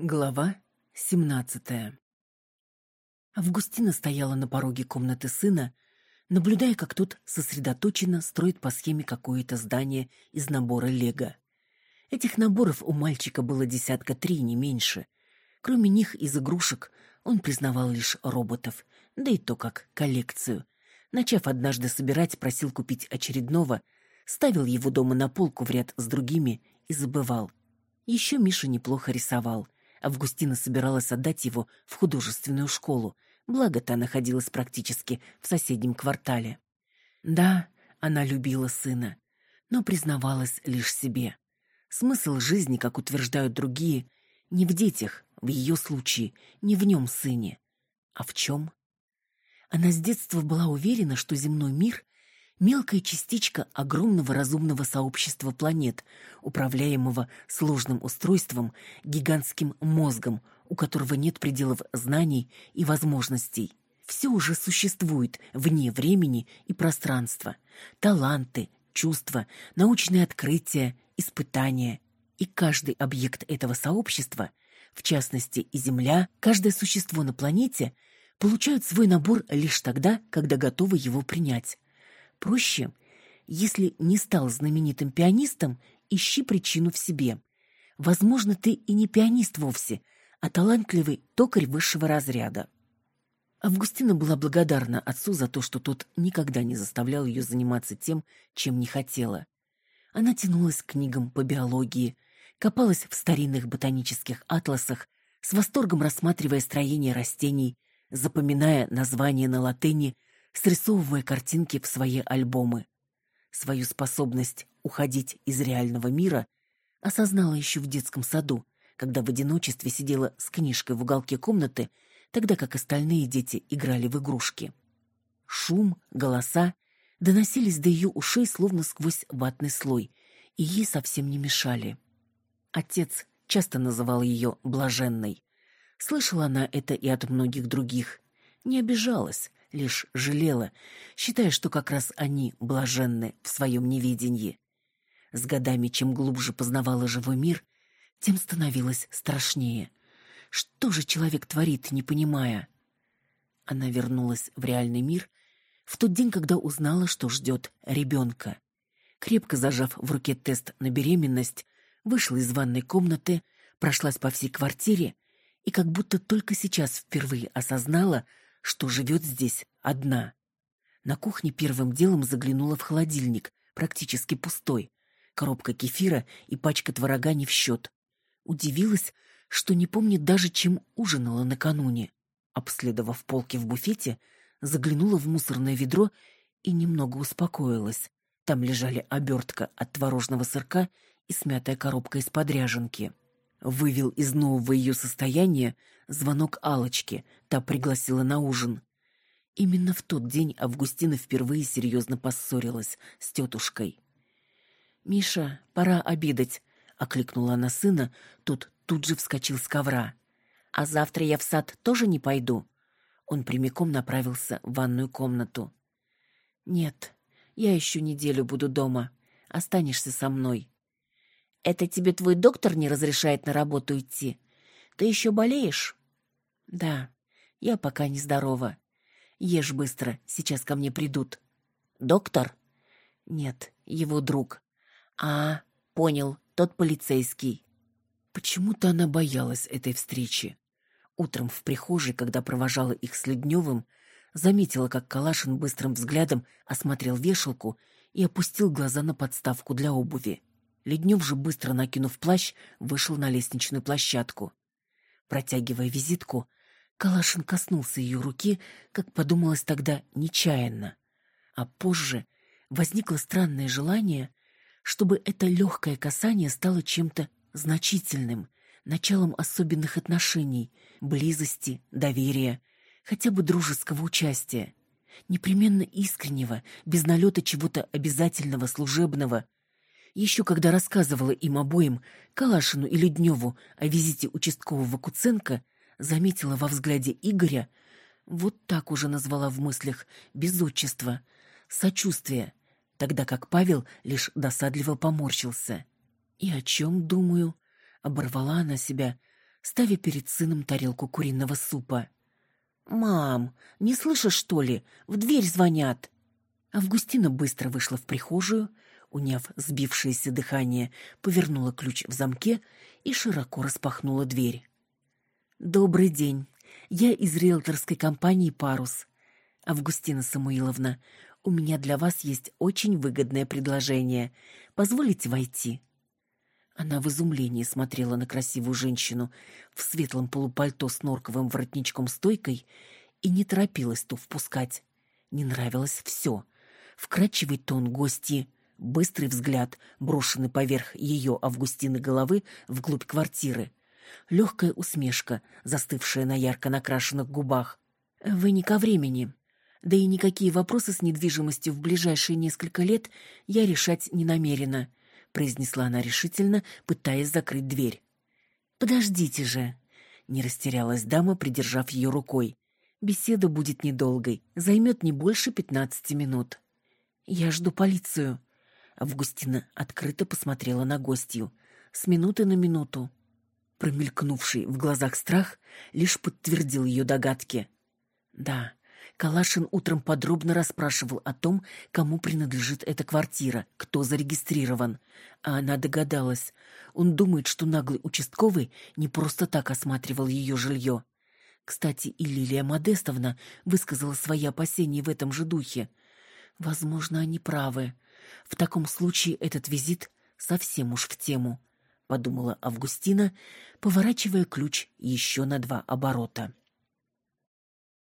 Глава семнадцатая Августина стояла на пороге комнаты сына, наблюдая, как тот сосредоточенно строит по схеме какое-то здание из набора лего. Этих наборов у мальчика было десятка три, не меньше. Кроме них из игрушек он признавал лишь роботов, да и то как коллекцию. Начав однажды собирать, просил купить очередного, ставил его дома на полку в ряд с другими и забывал. Еще Миша неплохо рисовал — Августина собиралась отдать его в художественную школу, благо та находилась практически в соседнем квартале. Да, она любила сына, но признавалась лишь себе. Смысл жизни, как утверждают другие, не в детях, в ее случае, не в нем сыне. А в чем? Она с детства была уверена, что земной мир мелкая частичка огромного разумного сообщества планет, управляемого сложным устройством, гигантским мозгом, у которого нет пределов знаний и возможностей. Все уже существует вне времени и пространства. Таланты, чувства, научные открытия, испытания. И каждый объект этого сообщества, в частности и Земля, каждое существо на планете, получают свой набор лишь тогда, когда готовы его принять. Проще, если не стал знаменитым пианистом, ищи причину в себе. Возможно, ты и не пианист вовсе, а талантливый токарь высшего разряда. Августина была благодарна отцу за то, что тот никогда не заставлял ее заниматься тем, чем не хотела. Она тянулась к книгам по биологии, копалась в старинных ботанических атласах, с восторгом рассматривая строение растений, запоминая названия на латыни срисовывая картинки в свои альбомы. Свою способность уходить из реального мира осознала еще в детском саду, когда в одиночестве сидела с книжкой в уголке комнаты, тогда как остальные дети играли в игрушки. Шум, голоса доносились до ее ушей словно сквозь ватный слой, и ей совсем не мешали. Отец часто называл ее блаженной. Слышала она это и от многих других. Не обижалась, лишь жалела, считая, что как раз они блаженны в своем неведении. С годами, чем глубже познавала живой мир, тем становилось страшнее. Что же человек творит, не понимая? Она вернулась в реальный мир в тот день, когда узнала, что ждет ребенка. Крепко зажав в руке тест на беременность, вышла из ванной комнаты, прошлась по всей квартире и как будто только сейчас впервые осознала, что живет здесь одна. На кухне первым делом заглянула в холодильник, практически пустой. Коробка кефира и пачка творога не в счет. Удивилась, что не помнит даже, чем ужинала накануне. Обследовав полки в буфете, заглянула в мусорное ведро и немного успокоилась. Там лежали обертка от творожного сырка и смятая коробка из-под ряженки. Вывел из нового ее состояния звонок алочки та пригласила на ужин. Именно в тот день Августина впервые серьезно поссорилась с тетушкой. «Миша, пора обедать», — окликнула она сына, тот тут же вскочил с ковра. «А завтра я в сад тоже не пойду?» Он прямиком направился в ванную комнату. «Нет, я еще неделю буду дома. Останешься со мной». Это тебе твой доктор не разрешает на работу идти? Ты еще болеешь? Да, я пока не здорова. Ешь быстро, сейчас ко мне придут. Доктор? Нет, его друг. А, понял, тот полицейский. Почему-то она боялась этой встречи. Утром в прихожей, когда провожала их с Ледневым, заметила, как Калашин быстрым взглядом осмотрел вешалку и опустил глаза на подставку для обуви. Леднев же, быстро накинув плащ, вышел на лестничную площадку. Протягивая визитку, Калашин коснулся ее руки, как подумалось тогда, нечаянно. А позже возникло странное желание, чтобы это легкое касание стало чем-то значительным, началом особенных отношений, близости, доверия, хотя бы дружеского участия, непременно искреннего, без налета чего-то обязательного, служебного — еще когда рассказывала им обоим, Калашину и Ледневу, о визите участкового Куценко, заметила во взгляде Игоря, вот так уже назвала в мыслях, без отчества, сочувствие, тогда как Павел лишь досадливо поморщился. «И о чем, думаю?» — оборвала она себя, ставя перед сыном тарелку куриного супа. «Мам, не слышишь, что ли? В дверь звонят!» Августина быстро вышла в прихожую, уняв сбившееся дыхание, повернула ключ в замке и широко распахнула дверь. «Добрый день. Я из риэлторской компании «Парус». Августина Самуиловна, у меня для вас есть очень выгодное предложение. Позволите войти?» Она в изумлении смотрела на красивую женщину в светлом полупальто с норковым воротничком-стойкой и не торопилась ту впускать. Не нравилось все. Вкрадчивый тон гости, быстрый взгляд, брошенный поверх ее Августины головы вглубь квартиры, легкая усмешка, застывшая на ярко накрашенных губах. «Вы не ко времени. Да и никакие вопросы с недвижимостью в ближайшие несколько лет я решать не намерена произнесла она решительно, пытаясь закрыть дверь. Подождите же, не растерялась дама, придержав ее рукой. Беседа будет недолгой, займет не больше пятнадцати минут. Я жду полицию. Августина открыто посмотрела на гостью, с минуты на минуту. Промелькнувший в глазах страх лишь подтвердил ее догадки. Да, Калашин утром подробно расспрашивал о том, кому принадлежит эта квартира, кто зарегистрирован. А она догадалась. Он думает, что наглый участковый не просто так осматривал ее жилье. Кстати, и Лилия Модестовна высказала свои опасения в этом же духе. Возможно, они правы. В таком случае этот визит совсем уж в тему, подумала Августина, поворачивая ключ еще на два оборота.